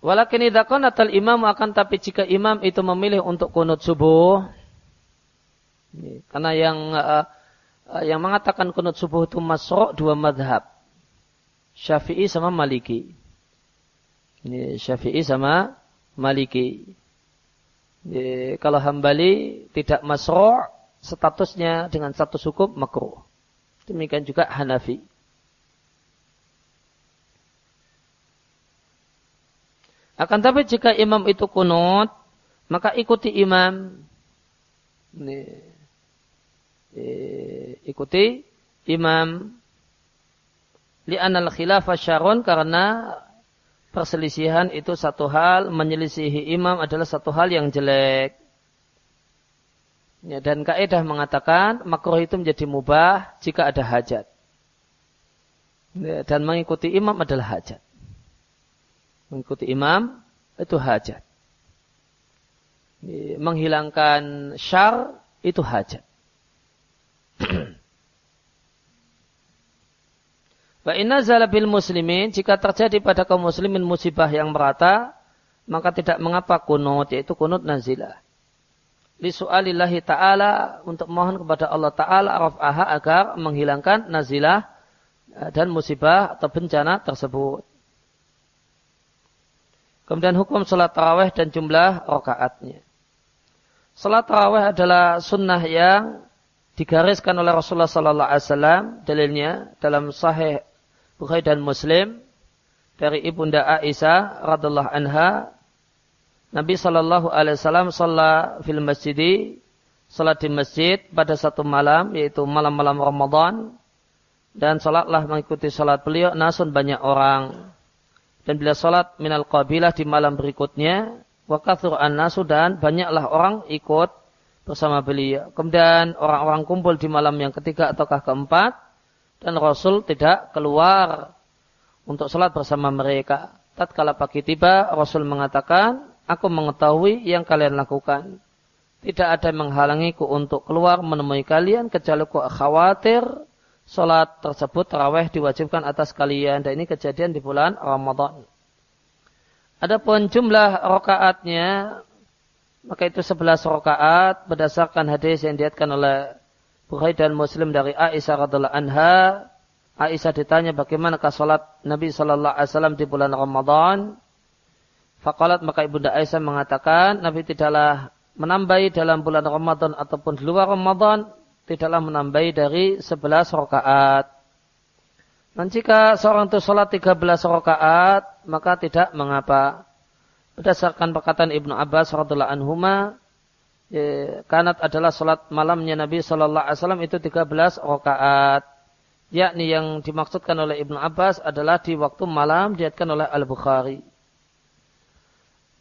S1: Walakin idza qanatal imam akan tapi jika imam itu memilih untuk kunut subuh karena yang uh, yang mengatakan kunut subuh itu masro' dua madhab. Syafi'i sama Maliki. Ini Syafi'i sama Maliki. Ini, kalau Hambali tidak masro' statusnya dengan status hukum makruh. Demikian juga Hanafi. Akan tapi jika imam itu kunut, maka ikuti imam. Ini, ikuti imam. Li'anal khilafah syarun karena perselisihan itu satu hal, menyelisihi imam adalah satu hal yang jelek. Ya, dan kaidah mengatakan makruh itu menjadi mubah jika ada hajat. Ya, dan mengikuti imam adalah hajat. Mengikuti imam itu hajat. Menghilangkan syar itu hajat. Wa inna bil muslimin, jika terjadi pada kaum muslimin musibah yang merata, maka tidak mengapa kunut, yaitu kunut nazilah. Lisu'alillahi ta'ala, untuk mohon kepada Allah ta'ala, raf'aha agar menghilangkan nazilah eh, dan musibah atau bencana tersebut. Kemudian hukum salat tarawih dan jumlah rakaatnya. Salat tarawih adalah sunnah yang digariskan oleh Rasulullah sallallahu alaihi wasallam dalilnya dalam sahih Bukhari dan Muslim dari ibunda Aisyah radhiallahu anha Nabi sallallahu alaihi wasallam shalla fil masjid salat di masjid pada satu malam yaitu malam-malam Ramadan dan salatlah mengikuti salat beliau nasun banyak orang dan bila salat minal qabilah di malam berikutnya wa kathur an nasu dan banyaklah orang ikut bersama beliau. Kemudian orang-orang kumpul di malam yang ketiga ataukah keempat dan Rasul tidak keluar untuk salat bersama mereka. Tatkala pagi tiba Rasul mengatakan aku mengetahui yang kalian lakukan. Tidak ada menghalangiku untuk keluar menemui kalian kecuali ku khawatir sholat tersebut terawih diwajibkan atas kalian dan ini kejadian di bulan Ramadan. Adapun jumlah rokaatnya maka itu 11 rokaat berdasarkan hadis yang diatkan oleh Bukhari dan Muslim dari Aisyah radhiallahu anha. Aisyah ditanya bagaimanakah sholat Nabi Shallallahu Alaihi Wasallam di bulan Ramadan. Fakalat maka ibunda Aisyah mengatakan Nabi tidaklah menambahi dalam bulan Ramadan ataupun di luar Ramadan tidaklah menambahi dari 11 rakaat. Dan jika seorang itu sholat 13 rakaat, maka tidak mengapa. Berdasarkan perkataan Ibnu Abbas radhiallahu anhuma, ya, kanat adalah sholat malamnya Nabi Shallallahu Alaihi Wasallam itu 13 rakaat. Yakni yang dimaksudkan oleh Ibnu Abbas adalah di waktu malam diatkan oleh Al Bukhari.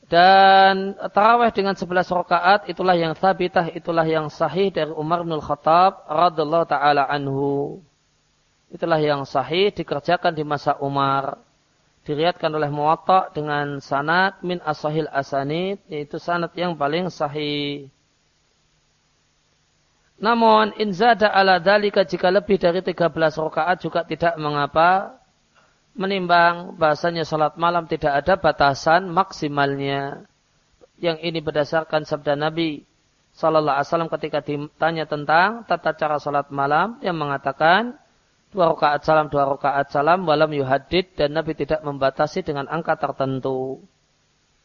S1: Dan taraweh dengan 11 rakaat itulah yang sabitah, itulah yang sahih dari Umar bin Khattab radhiyallahu taala anhu. Itulah yang sahih dikerjakan di masa Umar. Diriatkan oleh Muwatta dengan sanad min asahil asanid, yaitu sanad yang paling sahih. Namun inzada ala dalika jika lebih dari 13 rakaat juga tidak mengapa menimbang bahasanya salat malam tidak ada batasan maksimalnya. Yang ini berdasarkan sabda Nabi Sallallahu Alaihi Wasallam ketika ditanya tentang tata cara salat malam yang mengatakan dua rakaat salam dua rakaat salam walam yuhadid dan Nabi tidak membatasi dengan angka tertentu.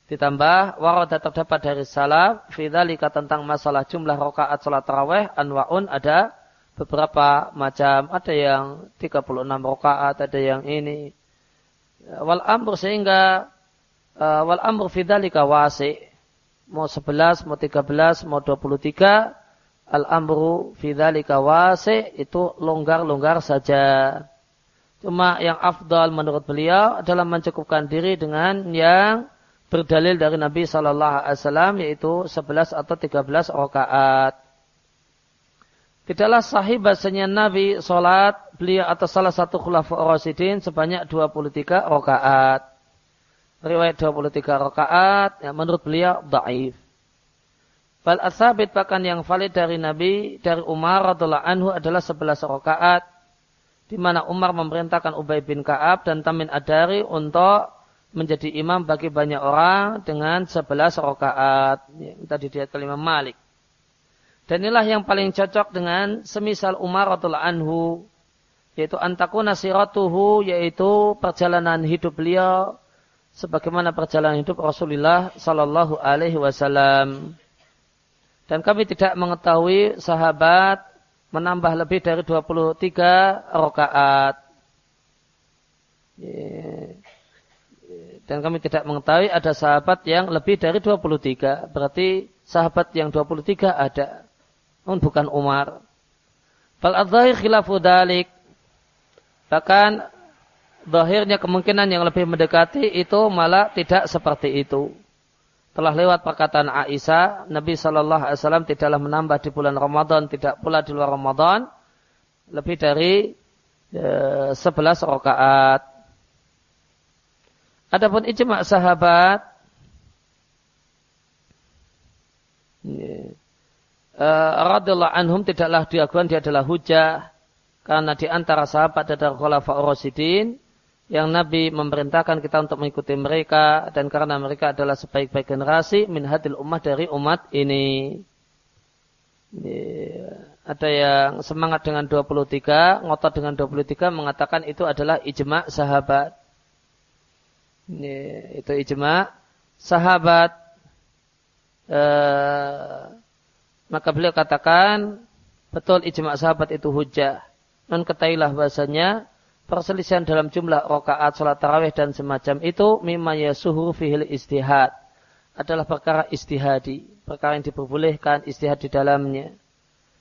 S1: Ditambah warada terdapat dari salaf fidzalika tentang masalah jumlah rakaat salat tarawih anwaun ada beberapa macam ada yang 36 rakaat ada yang ini wal amr sehingga uh, wal amr fidzalika wasi. Mau 11 mau 13 mau 23 al amru fidzalika wasi itu longgar-longgar saja. Cuma yang afdal menurut beliau adalah mencukupkan diri dengan yang berdalil dari Nabi Shallallahu Alaihi Wasallam yaitu 11 atau 13 rakaat Tidaklah sahih bahasanya Nabi sholat beliau atau salah satu khulafa rasidin sebanyak 23 rakaat. Riwayat 23 rakaat ya, menurut beliau daif. Bal asabit bahkan yang valid dari Nabi dari Umar radhiallahu anhu adalah 11 rakaat di mana Umar memerintahkan Ubay bin Ka'ab dan Tamin Adari untuk menjadi imam bagi banyak orang dengan 11 rakaat. Tadi dia kelima Malik. Dan inilah yang paling cocok dengan semisal Umar radhiallahu anhu yaitu antakuna siratuhu yaitu perjalanan hidup beliau sebagaimana perjalanan hidup Rasulullah sallallahu alaihi wasallam. Dan kami tidak mengetahui sahabat menambah lebih dari 23 rakaat. Dan kami tidak mengetahui ada sahabat yang lebih dari 23. Berarti sahabat yang 23 ada namun bukan Umar. Fal adzahir khilafu dalik. Bahkan zahirnya kemungkinan yang lebih mendekati itu malah tidak seperti itu. Telah lewat perkataan Aisyah, Nabi Shallallahu Alaihi Wasallam tidaklah menambah di bulan Ramadan, tidak pula di luar Ramadan, lebih dari e, 11 rakaat. Adapun ijma sahabat, radhiyallahu anhum tidaklah diakukan dia adalah hujah karena di antara sahabat ada khulafa rasyidin yang Nabi memerintahkan kita untuk mengikuti mereka dan karena mereka adalah sebaik-baik generasi min hadil ummah dari umat ini. ini. Ada yang semangat dengan 23, ngotot dengan 23 mengatakan itu adalah ijma sahabat. Ini, itu ijma sahabat. Uh, maka beliau katakan, betul ijma sahabat itu hujah. Non ketahuilah bahasanya, perselisihan dalam jumlah rakaat salat tarawih dan semacam itu mimma yasuhu fihil istihad. adalah perkara istihadi, perkara yang diperbolehkan istihad di dalamnya.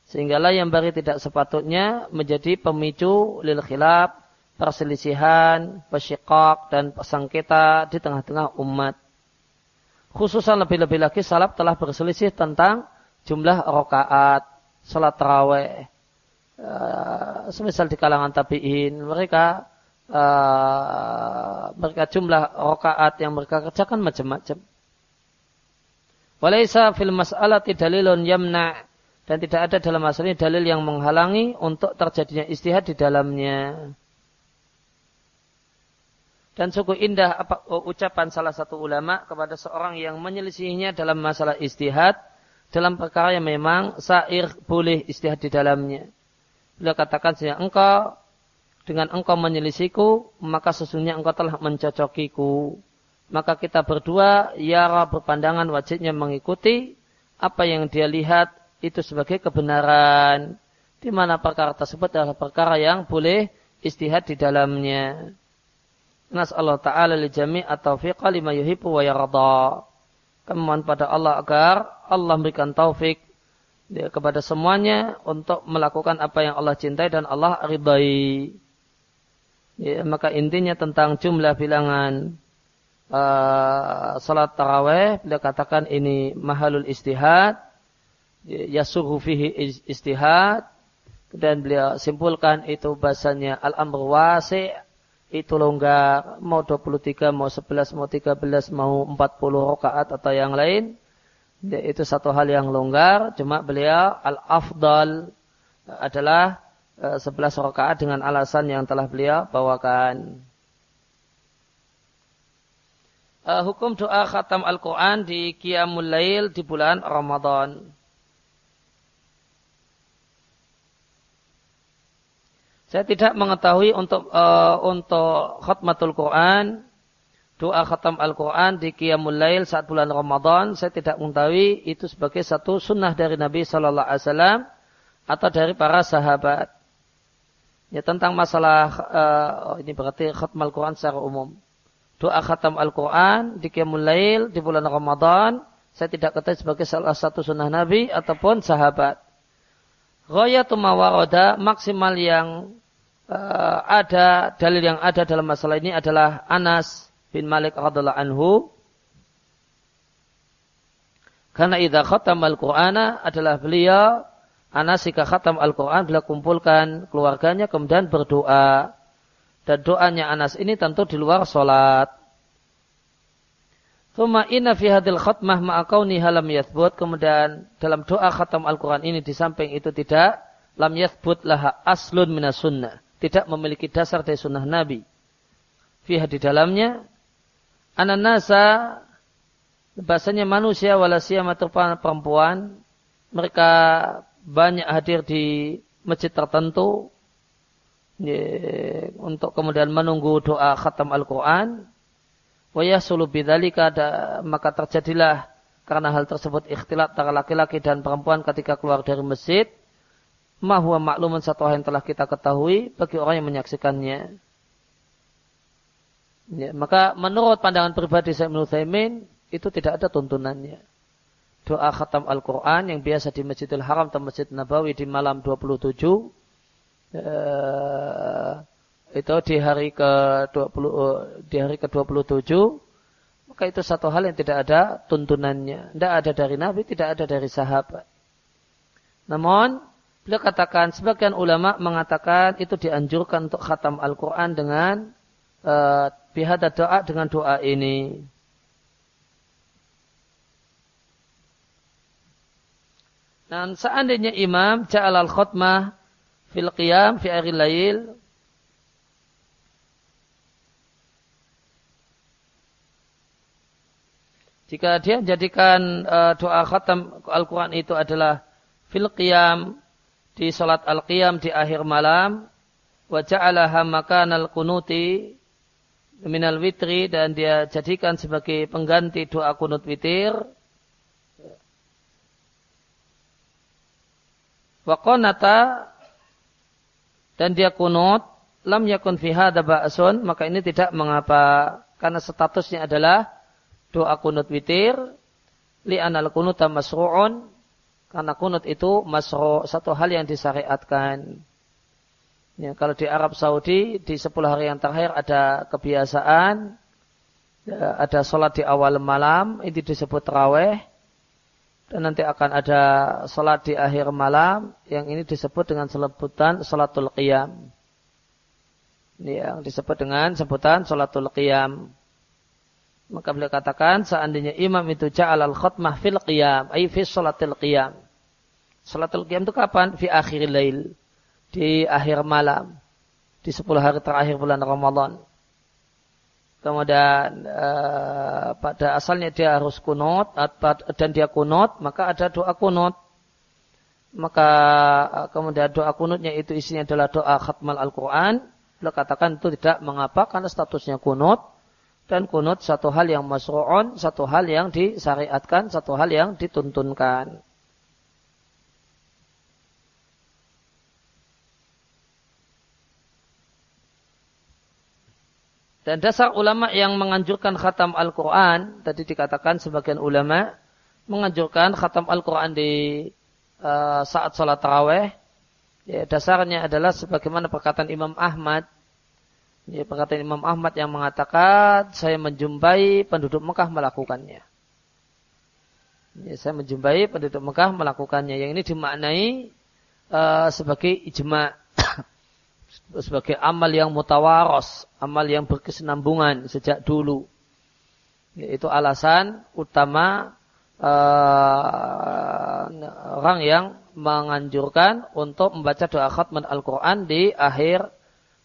S1: Sehingga lah yang bari tidak sepatutnya menjadi pemicu lil khilaf, perselisihan, pesyikok, dan pesangkita di tengah-tengah umat. Khususan lebih-lebih lagi salaf telah berselisih tentang jumlah rokaat, salat taraweh. Uh, semisal di kalangan tabi'in, mereka uh, mereka jumlah rokaat yang mereka kerjakan macam-macam. Walaysa fil mas'alati dalilun yamna' dan tidak ada dalam masalah ini dalil yang menghalangi untuk terjadinya istihad di dalamnya. Dan cukup indah apa, ucapan salah satu ulama kepada seorang yang menyelisihinya dalam masalah istihad dalam perkara yang memang sair boleh istihad di dalamnya. Beliau katakan sehingga engkau dengan engkau menyelisiku maka sesungguhnya engkau telah mencocokiku. Maka kita berdua yara berpandangan wajibnya mengikuti apa yang dia lihat itu sebagai kebenaran. Di mana perkara tersebut adalah perkara yang boleh istihad di dalamnya. Nas Allah Ta'ala li jami' at-taufiqa lima yuhibu wa yarada. Kemohon pada Allah agar Allah memberikan taufik ya, kepada semuanya untuk melakukan apa yang Allah cintai dan Allah ridai. Ya, maka intinya tentang jumlah bilangan uh, salat taraweh, beliau katakan ini mahalul istihad yasuhu fihi istihad dan beliau simpulkan itu bahasanya al-amr wasi itu longgar mau 23 mau 11 mau 13 mau 40 rakaat atau yang lain. Itu satu hal yang longgar. Cuma beliau al-afdal adalah 11 e, rakaat dengan alasan yang telah beliau bawakan. Uh, hukum doa khatam Al-Quran di Qiyamul Lail di bulan Ramadan. Saya tidak mengetahui untuk uh, untuk khatmatul Quran, doa khatam Al-Quran di Qiyamul Lail saat bulan Ramadan, saya tidak mengetahui itu sebagai satu sunnah dari Nabi Shallallahu Alaihi Wasallam atau dari para sahabat. Ya tentang masalah uh, ini berarti khatam Al-Quran secara umum. Doa khatam Al-Quran di Qiyamul Lail di bulan Ramadan, saya tidak ketahui sebagai salah satu sunnah Nabi ataupun sahabat. Ghayatul mawaroda maksimal yang uh, ada dalil yang ada dalam masalah ini adalah Anas bin Malik radhiallahu anhu karena idza khatama al-Qur'ana adalah beliau Anas jika khatam Al-Quran beliau kumpulkan keluarganya kemudian berdoa dan doanya Anas ini tentu di luar sholat. Thumma inna fi hadil khatmah ma'akauni halam yathbut. Kemudian dalam doa khatam Al-Quran ini di samping itu tidak lam yathbut laha aslun minas sunnah tidak memiliki dasar dari sunnah Nabi. Fiha di dalamnya, ananasa, bahasanya manusia walasia atau perempuan, mereka banyak hadir di masjid tertentu, untuk kemudian menunggu doa khatam Al-Quran, Wayah bidzalika maka terjadilah karena hal tersebut ikhtilat antara laki-laki dan perempuan ketika keluar dari masjid mahwa makluman satu hal yang telah kita ketahui bagi orang yang menyaksikannya. Ya, maka menurut pandangan pribadi saya menurut Thaimin, itu tidak ada tuntunannya. Doa khatam Al-Quran yang biasa di Masjidil Haram atau Masjid Nabawi di malam 27 eh, itu di hari ke 20 di hari ke 27 maka itu satu hal yang tidak ada tuntunannya. Tidak ada dari Nabi, tidak ada dari sahabat. Namun Beliau katakan, sebagian ulama mengatakan itu dianjurkan untuk khatam Al-Quran dengan uh, bihada doa dengan doa ini. Dan seandainya imam ja'al al-khutmah fil qiyam fi akhir lail Jika dia jadikan uh, doa khatam Al-Quran itu adalah fil qiyam di salat al-qiyam di akhir malam wa ja'alaha makanal kunuti minal witri dan dia jadikan sebagai pengganti doa kunut witir. Wa qanata dan dia kunut lam yakun fi hadza ba'sun maka ini tidak mengapa karena statusnya adalah doa kunut witir li'anal kunuta masru'un karena kunut itu masru' satu hal yang disyariatkan. Ya, kalau di Arab Saudi di 10 hari yang terakhir ada kebiasaan ya, ada sholat di awal malam ini disebut raweh dan nanti akan ada sholat di akhir malam yang ini disebut dengan sebutan sholatul qiyam yang disebut dengan sebutan sholatul qiyam maka beliau katakan seandainya imam itu ja'al al-khutmah fil qiyam, ay fi sholatil qiyam. Sholatul qiyam itu kapan? Fi akhir lail. Di akhir malam. Di 10 hari terakhir bulan Ramadan. Kemudian uh, pada asalnya dia harus kunut dan dia kunut, maka ada doa kunut. Maka uh, kemudian doa kunutnya itu isinya adalah doa khatmal Al-Quran. Beliau katakan itu tidak mengapa karena statusnya kunut dan kunut satu hal yang masru'un, satu hal yang disyariatkan, satu hal yang dituntunkan. Dan dasar ulama yang menganjurkan khatam Al-Quran, tadi dikatakan sebagian ulama, menganjurkan khatam Al-Quran di uh, saat sholat taraweh, ya, dasarnya adalah sebagaimana perkataan Imam Ahmad ini perkataan Imam Ahmad yang mengatakan saya menjumpai penduduk Mekah melakukannya. Ini saya menjumpai penduduk Mekah melakukannya. Yang ini dimaknai uh, sebagai ijma, sebagai amal yang mutawaros, amal yang berkesinambungan sejak dulu. Itu alasan utama uh, orang yang menganjurkan untuk membaca doa khatman Al-Quran di akhir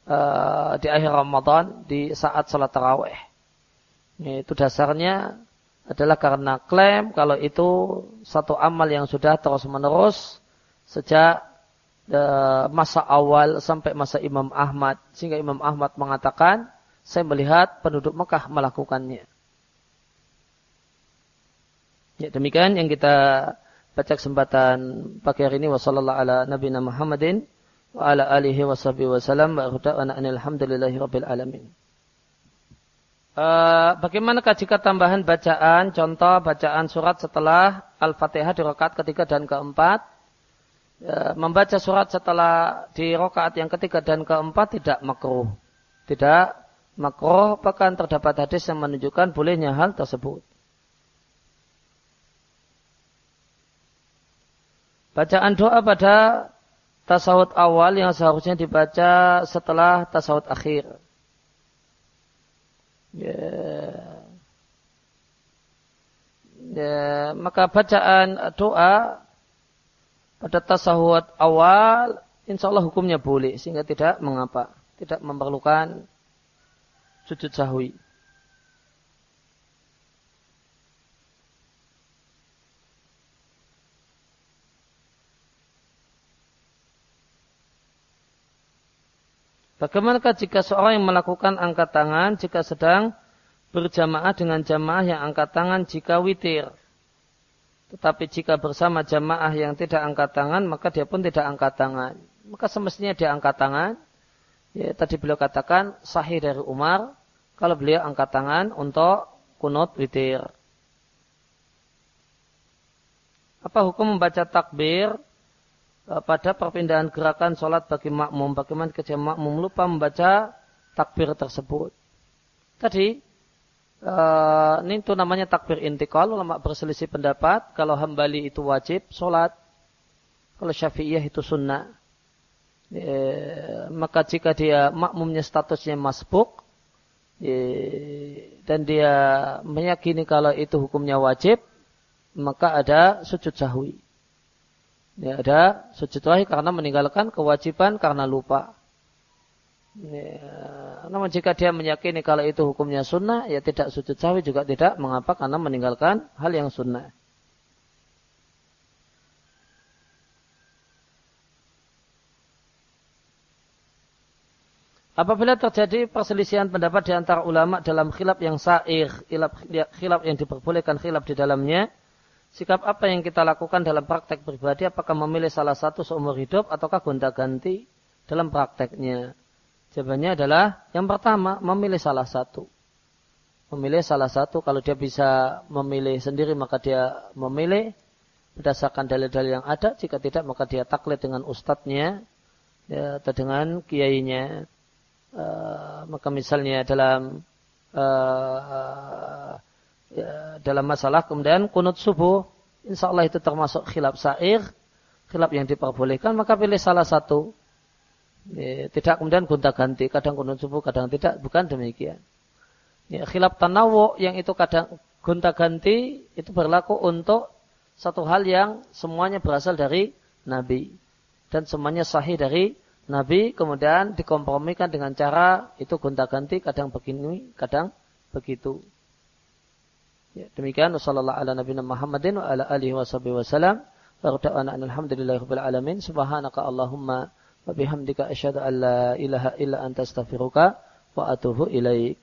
S1: uh, di akhir Ramadan di saat salat taraweh. Itu dasarnya adalah karena klaim kalau itu satu amal yang sudah terus menerus sejak masa awal sampai masa Imam Ahmad. Sehingga Imam Ahmad mengatakan saya melihat penduduk Mekah melakukannya. Ya, demikian yang kita baca kesempatan pagi hari ini. Wasallallahu ala nabiyina Muhammadin wa ala alihi wa sahbihi wa salam wa alhamdulillahi rabbil alamin. Uh, bagaimanakah jika tambahan bacaan, contoh bacaan surat setelah Al-Fatihah di rakaat ketiga dan keempat, uh, membaca surat setelah di rakaat yang ketiga dan keempat tidak makruh. Tidak makruh, bahkan terdapat hadis yang menunjukkan bolehnya hal tersebut. Bacaan doa pada tasawuf awal yang seharusnya dibaca setelah tasawuf akhir. Ya. Ya, maka bacaan doa pada tasawuf awal insya Allah hukumnya boleh sehingga tidak mengapa, tidak memerlukan sujud sahwi. Bagaimanakah jika seorang yang melakukan angkat tangan jika sedang berjamaah dengan jamaah yang angkat tangan jika witir? Tetapi jika bersama jamaah yang tidak angkat tangan, maka dia pun tidak angkat tangan. Maka semestinya dia angkat tangan. Ya, tadi beliau katakan sahih dari Umar kalau beliau angkat tangan untuk kunut witir. Apa hukum membaca takbir Eh, pada perpindahan gerakan sholat bagi makmum. Bagaimana ketika makmum lupa membaca takbir tersebut. Tadi, uh, ini itu namanya takbir intikal. Ulama berselisih pendapat. Kalau hambali itu wajib sholat. Kalau syafi'iyah itu sunnah. E, maka jika dia makmumnya statusnya masbuk. E, dan dia meyakini kalau itu hukumnya wajib. Maka ada sujud sahwi. Ya, ada sujud wahyu karena meninggalkan kewajiban karena lupa. Ya, namun jika dia meyakini kalau itu hukumnya sunnah, ya tidak sujud sahwi juga tidak mengapa karena meninggalkan hal yang sunnah. Apabila terjadi perselisihan pendapat di antara ulama dalam khilaf yang sa'ir, khilaf yang diperbolehkan khilaf di dalamnya, Sikap apa yang kita lakukan dalam praktek pribadi, apakah memilih salah satu seumur hidup ataukah gonta-ganti dalam prakteknya? Jawabannya adalah yang pertama, memilih salah satu. memilih salah satu. Kalau dia bisa memilih sendiri maka dia memilih berdasarkan dalil-dalil yang ada. Jika tidak maka dia taklid dengan ustadznya ya, atau dengan kiainya. Uh, maka misalnya dalam uh, ya, dalam masalah kemudian kunut subuh, insya Allah itu termasuk khilaf sair, khilaf yang diperbolehkan, maka pilih salah satu. Ya, tidak kemudian gonta ganti, kadang kunut subuh, kadang tidak, bukan demikian. Ya, khilaf tanawu yang itu kadang gonta ganti itu berlaku untuk satu hal yang semuanya berasal dari Nabi dan semuanya sahih dari Nabi kemudian dikompromikan dengan cara itu gonta ganti kadang begini kadang begitu. Ya, demikian wasallallahu ala nabiyina Muhammadin wa ala. Subhanaka Allahumma wa bihamdika asyhadu an la ilaha illa anta astaghfiruka wa atubu ilaik.